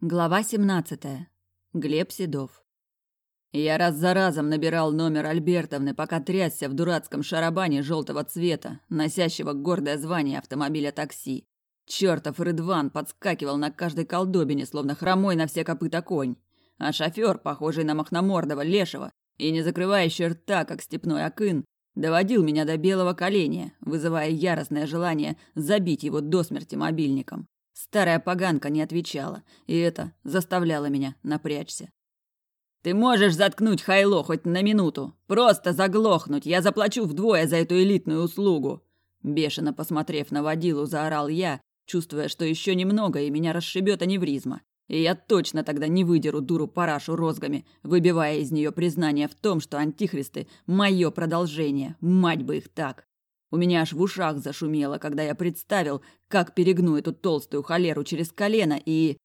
Глава 17. Глеб Седов. Я раз за разом набирал номер Альбертовны, пока трясся в дурацком шарабане желтого цвета, носящего гордое звание автомобиля такси. Чертов Рыдван подскакивал на каждой колдобине, словно хромой на все копыта конь. А шофер, похожий на махномордого лешего и не закрывающий рта, как степной акын, доводил меня до белого коленя, вызывая яростное желание забить его до смерти мобильником. Старая поганка не отвечала, и это заставляло меня напрячься. «Ты можешь заткнуть Хайло хоть на минуту? Просто заглохнуть, я заплачу вдвое за эту элитную услугу!» Бешено посмотрев на водилу, заорал я, чувствуя, что еще немного, и меня расшибет аневризма. И я точно тогда не выдеру дуру парашу розгами, выбивая из нее признание в том, что антихристы – мое продолжение, мать бы их так. У меня аж в ушах зашумело, когда я представил, как перегну эту толстую холеру через колено и...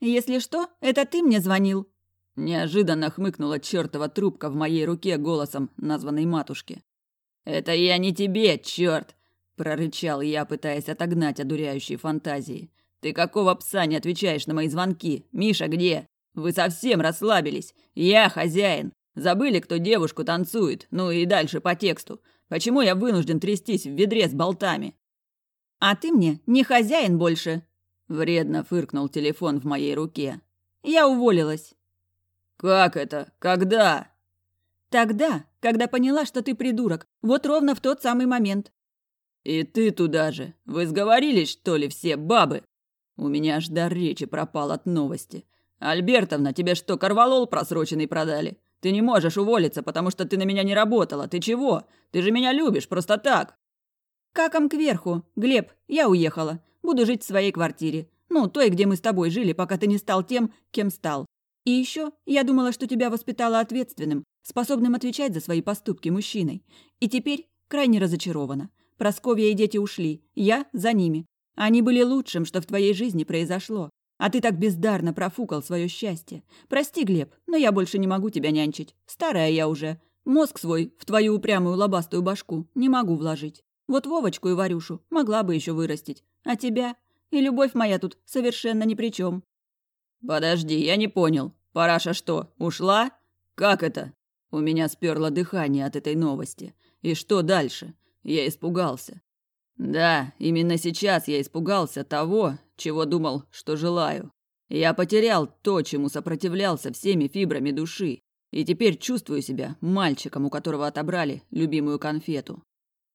«Если что, это ты мне звонил?» Неожиданно хмыкнула чертова трубка в моей руке голосом названной матушки. «Это я не тебе, черт!» – прорычал я, пытаясь отогнать одуряющие фантазии. «Ты какого пса не отвечаешь на мои звонки? Миша где? Вы совсем расслабились. Я хозяин. Забыли, кто девушку танцует. Ну и дальше по тексту. Почему я вынужден трястись в ведре с болтами? А ты мне не хозяин больше. Вредно фыркнул телефон в моей руке. Я уволилась. Как это? Когда? Тогда, когда поняла, что ты придурок. Вот ровно в тот самый момент. И ты туда же. Вы сговорились, что ли, все бабы? У меня аж дар речи пропал от новости. Альбертовна, тебе что, корвалол просроченный продали? Ты не можешь уволиться, потому что ты на меня не работала. Ты чего? Ты же меня любишь просто так. Каком кверху. Глеб, я уехала. Буду жить в своей квартире. Ну, той, где мы с тобой жили, пока ты не стал тем, кем стал. И еще я думала, что тебя воспитала ответственным, способным отвечать за свои поступки мужчиной. И теперь крайне разочарована. Просковья и дети ушли. Я за ними. Они были лучшим, что в твоей жизни произошло. А ты так бездарно профукал свое счастье. Прости, Глеб, но я больше не могу тебя нянчить. Старая я уже. Мозг свой в твою упрямую лобастую башку не могу вложить. Вот Вовочку и Варюшу могла бы еще вырастить. А тебя? И любовь моя тут совершенно ни при чем. Подожди, я не понял. Параша что, ушла? Как это? У меня сперло дыхание от этой новости. И что дальше? Я испугался. Да, именно сейчас я испугался того, чего думал, что желаю. Я потерял то, чему сопротивлялся всеми фибрами души, и теперь чувствую себя мальчиком, у которого отобрали любимую конфету.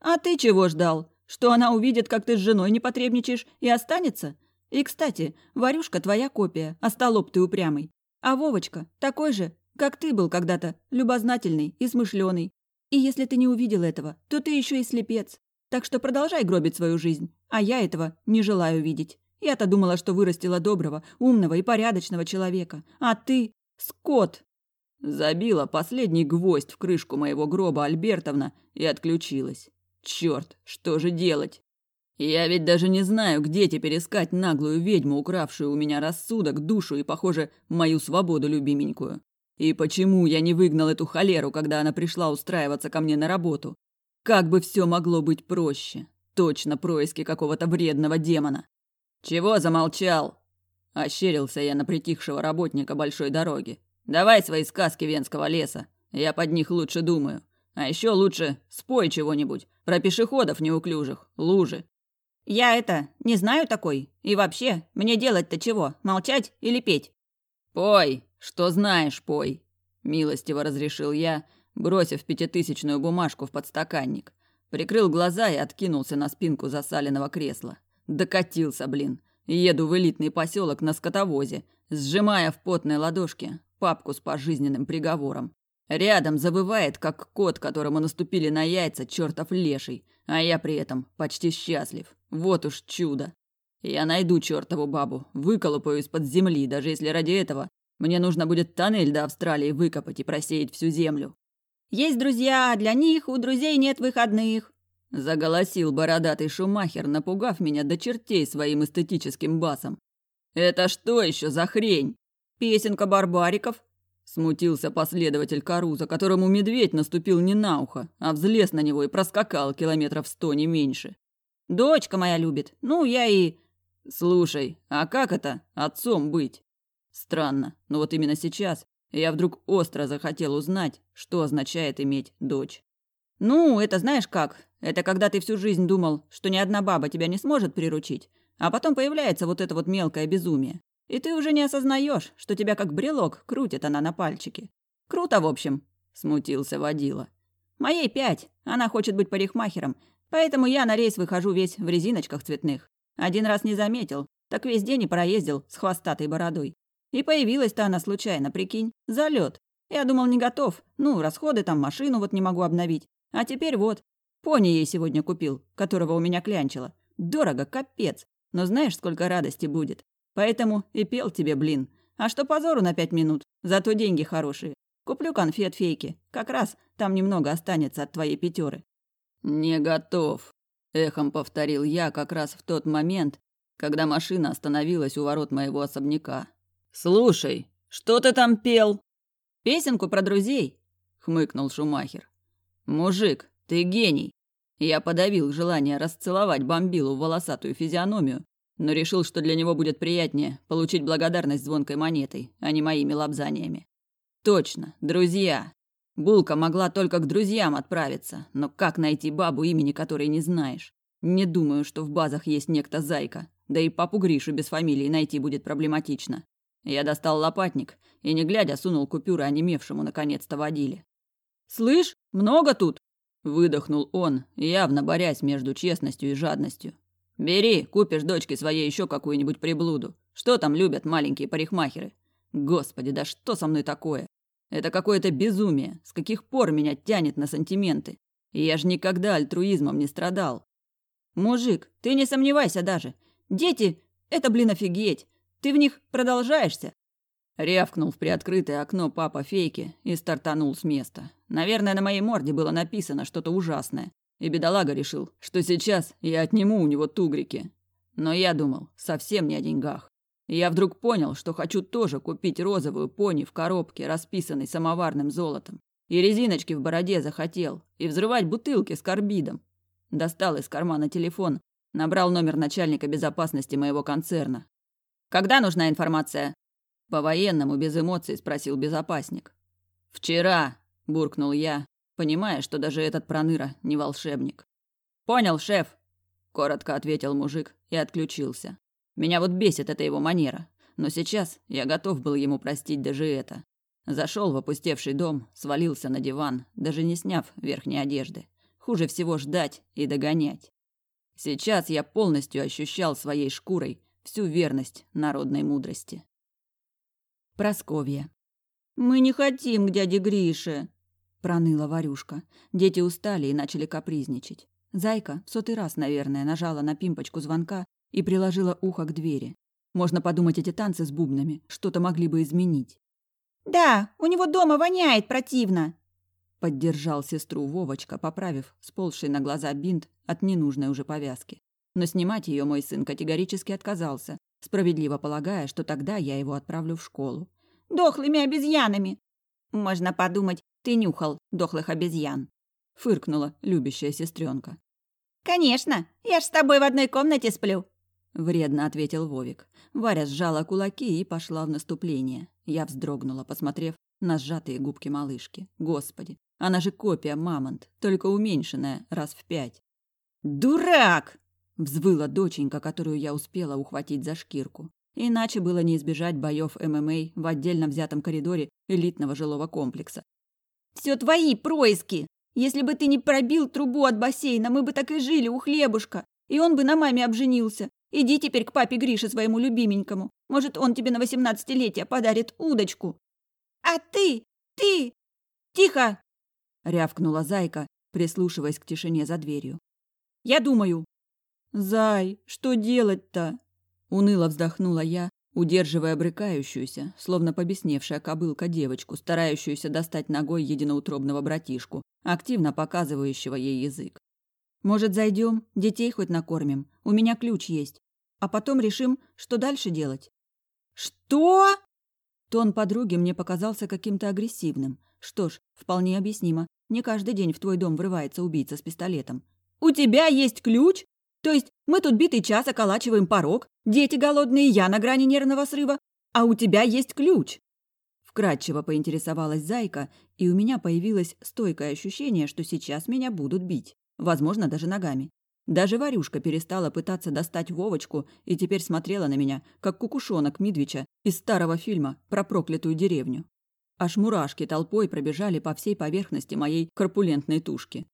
А ты чего ждал? Что она увидит, как ты с женой не потребничаешь, и останется? И, кстати, Варюшка твоя копия, а столоп ты упрямый. А Вовочка такой же, как ты был когда-то, любознательный и смышленый. И если ты не увидел этого, то ты еще и слепец. Так что продолжай гробить свою жизнь, а я этого не желаю видеть. Я-то думала, что вырастила доброго, умного и порядочного человека. А ты – скот!» Забила последний гвоздь в крышку моего гроба Альбертовна и отключилась. Черт, что же делать? Я ведь даже не знаю, где теперь искать наглую ведьму, укравшую у меня рассудок, душу и, похоже, мою свободу любименькую. И почему я не выгнал эту холеру, когда она пришла устраиваться ко мне на работу? Как бы все могло быть проще. Точно происки какого-то вредного демона. Чего замолчал? Ощерился я на притихшего работника большой дороги. Давай свои сказки Венского леса. Я под них лучше думаю. А еще лучше спой чего-нибудь про пешеходов неуклюжих, лужи. Я это, не знаю такой. И вообще, мне делать-то чего? Молчать или петь? Пой, что знаешь, пой. Милостиво разрешил я, бросив пятитысячную бумажку в подстаканник. Прикрыл глаза и откинулся на спинку засаленного кресла. Докатился, блин. Еду в элитный поселок на скотовозе, сжимая в потной ладошке папку с пожизненным приговором. Рядом забывает, как кот, которому наступили на яйца, чертов леший, а я при этом почти счастлив. Вот уж чудо. Я найду чертову бабу, выколупаю из-под земли, даже если ради этого мне нужно будет тоннель до Австралии выкопать и просеять всю землю. Есть друзья, для них у друзей нет выходных. Заголосил бородатый шумахер, напугав меня до чертей своим эстетическим басом. «Это что еще за хрень?» «Песенка барбариков», – смутился последователь Каруза, которому медведь наступил не на ухо, а взлез на него и проскакал километров сто не меньше. «Дочка моя любит, ну я и...» «Слушай, а как это отцом быть?» Странно, но вот именно сейчас я вдруг остро захотел узнать, что означает иметь дочь. Ну, это знаешь как? Это когда ты всю жизнь думал, что ни одна баба тебя не сможет приручить, а потом появляется вот это вот мелкое безумие. И ты уже не осознаешь, что тебя как брелок крутит она на пальчике. Круто, в общем, смутился водила. Моей пять, она хочет быть парикмахером, поэтому я на рейс выхожу весь в резиночках цветных. Один раз не заметил, так весь день и проездил с хвостатой бородой. И появилась-то она случайно, прикинь, залет. Я думал, не готов. Ну, расходы там, машину вот не могу обновить. А теперь вот. Пони ей сегодня купил, которого у меня клянчило. Дорого, капец. Но знаешь, сколько радости будет. Поэтому и пел тебе, блин. А что позору на пять минут? Зато деньги хорошие. Куплю конфет фейки. Как раз там немного останется от твоей пятеры. Не готов. Эхом повторил я как раз в тот момент, когда машина остановилась у ворот моего особняка. «Слушай, что ты там пел?» «Песенку про друзей», — хмыкнул Шумахер. «Мужик, ты гений!» Я подавил желание расцеловать бомбилу в волосатую физиономию, но решил, что для него будет приятнее получить благодарность звонкой монетой, а не моими лапзаниями. Точно, друзья. Булка могла только к друзьям отправиться, но как найти бабу, имени которой не знаешь? Не думаю, что в базах есть некто Зайка, да и папу Гришу без фамилии найти будет проблематично. Я достал лопатник и, не глядя, сунул купюры онемевшему наконец-то водиле. «Слышь, много тут?» – выдохнул он, явно борясь между честностью и жадностью. «Бери, купишь дочке своей еще какую-нибудь приблуду. Что там любят маленькие парикмахеры? Господи, да что со мной такое? Это какое-то безумие. С каких пор меня тянет на сантименты? я же никогда альтруизмом не страдал. Мужик, ты не сомневайся даже. Дети – это, блин, офигеть. Ты в них продолжаешься?» Рявкнул в приоткрытое окно папа Фейки и стартанул с места. Наверное, на моей морде было написано что-то ужасное. И бедолага решил, что сейчас я отниму у него тугрики. Но я думал совсем не о деньгах. я вдруг понял, что хочу тоже купить розовую пони в коробке, расписанной самоварным золотом. И резиночки в бороде захотел, и взрывать бутылки с карбидом. Достал из кармана телефон, набрал номер начальника безопасности моего концерна, когда нужна информация?» По-военному, без эмоций, спросил безопасник. «Вчера», – буркнул я, понимая, что даже этот проныра не волшебник. «Понял, шеф», – коротко ответил мужик и отключился. Меня вот бесит эта его манера, но сейчас я готов был ему простить даже это. Зашел в опустевший дом, свалился на диван, даже не сняв верхней одежды. Хуже всего ждать и догонять. Сейчас я полностью ощущал своей шкурой всю верность народной мудрости. Просковья. «Мы не хотим к дяде Грише», – проныла Варюшка. Дети устали и начали капризничать. Зайка в сотый раз, наверное, нажала на пимпочку звонка и приложила ухо к двери. Можно подумать, эти танцы с бубнами что-то могли бы изменить. «Да, у него дома воняет противно!» Поддержал сестру Вовочка, поправив сползший на глаза бинт от ненужной уже повязки но снимать ее мой сын категорически отказался, справедливо полагая, что тогда я его отправлю в школу. «Дохлыми обезьянами!» «Можно подумать, ты нюхал дохлых обезьян», — фыркнула любящая сестренка. «Конечно, я ж с тобой в одной комнате сплю», — вредно ответил Вовик. Варя сжала кулаки и пошла в наступление. Я вздрогнула, посмотрев на сжатые губки малышки. Господи, она же копия мамонт, только уменьшенная раз в пять. «Дурак!» Взвыла доченька, которую я успела ухватить за шкирку. Иначе было не избежать боев ММА в отдельно взятом коридоре элитного жилого комплекса. «Все твои происки! Если бы ты не пробил трубу от бассейна, мы бы так и жили у хлебушка, и он бы на маме обженился. Иди теперь к папе Грише, своему любименькому. Может, он тебе на восемнадцатилетие подарит удочку». «А ты? Ты? Тихо!» — рявкнула зайка, прислушиваясь к тишине за дверью. «Я думаю», «Зай, что делать-то?» Уныло вздохнула я, удерживая брыкающуюся, словно побесневшая кобылка девочку, старающуюся достать ногой единоутробного братишку, активно показывающего ей язык. «Может, зайдем, детей хоть накормим? У меня ключ есть. А потом решим, что дальше делать». «Что?» Тон подруги мне показался каким-то агрессивным. Что ж, вполне объяснимо. Не каждый день в твой дом врывается убийца с пистолетом. «У тебя есть ключ? То есть мы тут битый час околачиваем порог, дети голодные, я на грани нервного срыва, А у тебя есть ключ!» Вкратчиво поинтересовалась Зайка, и у меня появилось стойкое ощущение, что сейчас меня будут бить. Возможно, даже ногами. Даже Варюшка перестала пытаться достать Вовочку и теперь смотрела на меня, как кукушонок Мидвича из старого фильма про проклятую деревню. Аж мурашки толпой пробежали по всей поверхности моей корпулентной тушки.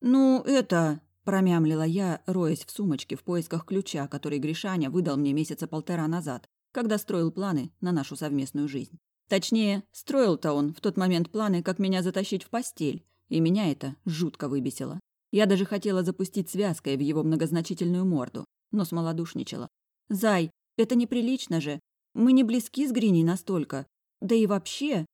«Ну, это...» – промямлила я, роясь в сумочке в поисках ключа, который Гришаня выдал мне месяца полтора назад, когда строил планы на нашу совместную жизнь. Точнее, строил-то он в тот момент планы, как меня затащить в постель, и меня это жутко выбесило. Я даже хотела запустить связкой в его многозначительную морду, но смолодушничала. «Зай, это неприлично же. Мы не близки с Гриней настолько. Да и вообще...»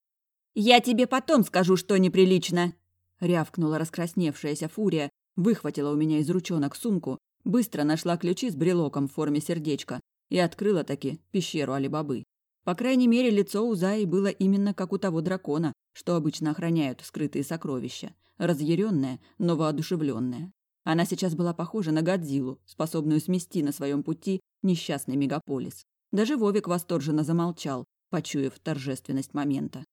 «Я тебе потом скажу, что неприлично!» Рявкнула раскрасневшаяся фурия, выхватила у меня из ручонок сумку, быстро нашла ключи с брелоком в форме сердечка и открыла таки пещеру Алибабы. По крайней мере, лицо у Заи было именно как у того дракона, что обычно охраняют скрытые сокровища разъяренная, но воодушевленная. Она сейчас была похожа на Годзиллу, способную смести на своем пути несчастный мегаполис. Даже Вовик восторженно замолчал, почуяв торжественность момента.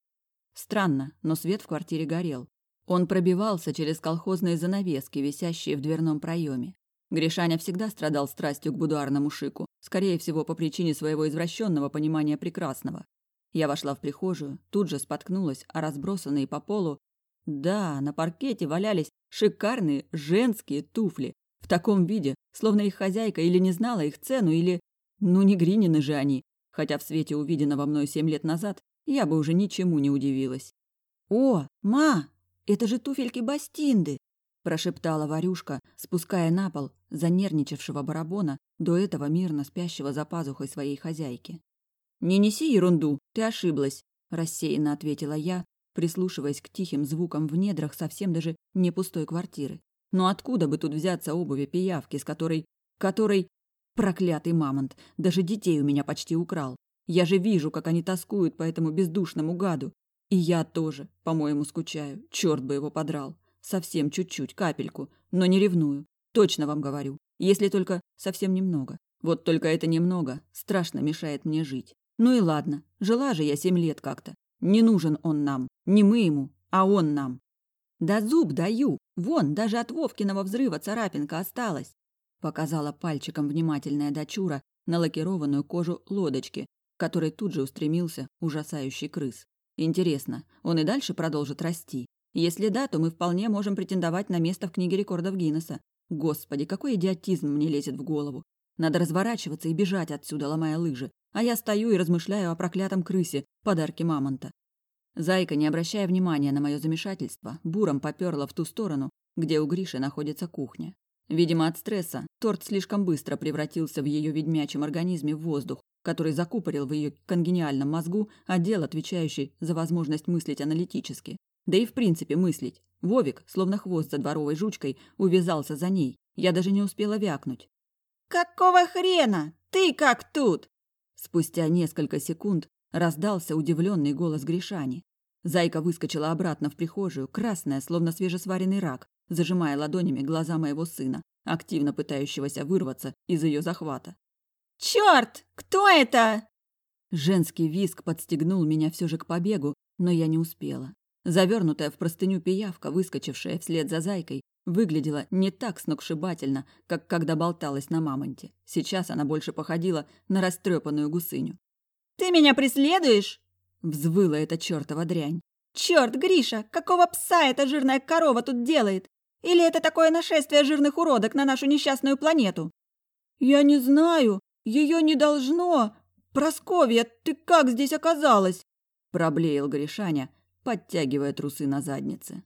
Странно, но свет в квартире горел. Он пробивался через колхозные занавески, висящие в дверном проеме. Гришаня всегда страдал страстью к будуарному шику, скорее всего, по причине своего извращенного понимания прекрасного. Я вошла в прихожую, тут же споткнулась о разбросанные по полу да, на паркете валялись шикарные женские туфли. В таком виде, словно их хозяйка или не знала их цену, или... Ну, не Гринины же они. Хотя в свете увиденного мной семь лет назад я бы уже ничему не удивилась. «О, ма, это же туфельки Бастинды!» прошептала Варюшка, спуская на пол занервничавшего барабона, до этого мирно спящего за пазухой своей хозяйки. «Не неси ерунду, ты ошиблась», – рассеянно ответила я, прислушиваясь к тихим звукам в недрах совсем даже не пустой квартиры. Но откуда бы тут взяться обуви пиявки, с которой... которой... Проклятый мамонт, даже детей у меня почти украл. Я же вижу, как они тоскуют по этому бездушному гаду. И я тоже, по-моему, скучаю. Черт бы его подрал. Совсем чуть-чуть, капельку, но не ревную. Точно вам говорю. Если только совсем немного. Вот только это немного страшно мешает мне жить. Ну и ладно, жила же я семь лет как-то. Не нужен он нам. Не мы ему, а он нам. Да зуб даю. Вон, даже от Вовкиного взрыва царапинка осталась. Показала пальчиком внимательная дочура на лакированную кожу лодочки, которой тут же устремился ужасающий крыс. Интересно, он и дальше продолжит расти? Если да, то мы вполне можем претендовать на место в книге рекордов Гиннесса. Господи, какой идиотизм мне лезет в голову. Надо разворачиваться и бежать отсюда, ломая лыжи. А я стою и размышляю о проклятом крысе, подарке мамонта. Зайка, не обращая внимания на мое замешательство, буром поперла в ту сторону, где у Гриши находится кухня. Видимо, от стресса торт слишком быстро превратился в ее ведьмячем организме в воздух, который закупорил в ее конгениальном мозгу отдел, отвечающий за возможность мыслить аналитически. Да и в принципе мыслить. Вовик, словно хвост за дворовой жучкой, увязался за ней. Я даже не успела вякнуть. «Какого хрена? Ты как тут?» Спустя несколько секунд раздался удивленный голос Гришани. Зайка выскочила обратно в прихожую, красная, словно свежесваренный рак, зажимая ладонями глаза моего сына, активно пытающегося вырваться из ее захвата. «Черт! Кто это?» Женский виск подстегнул меня все же к побегу, но я не успела. Завернутая в простыню пиявка, выскочившая вслед за зайкой, выглядела не так сногсшибательно, как когда болталась на мамонте. Сейчас она больше походила на растрепанную гусыню. «Ты меня преследуешь?» – взвыла эта чертова дрянь. «Черт, Гриша, какого пса эта жирная корова тут делает? Или это такое нашествие жирных уродок на нашу несчастную планету?» «Я не знаю. Ее не должно. Просковья, ты как здесь оказалась?» – проблеял Гришаня, подтягивая трусы на заднице.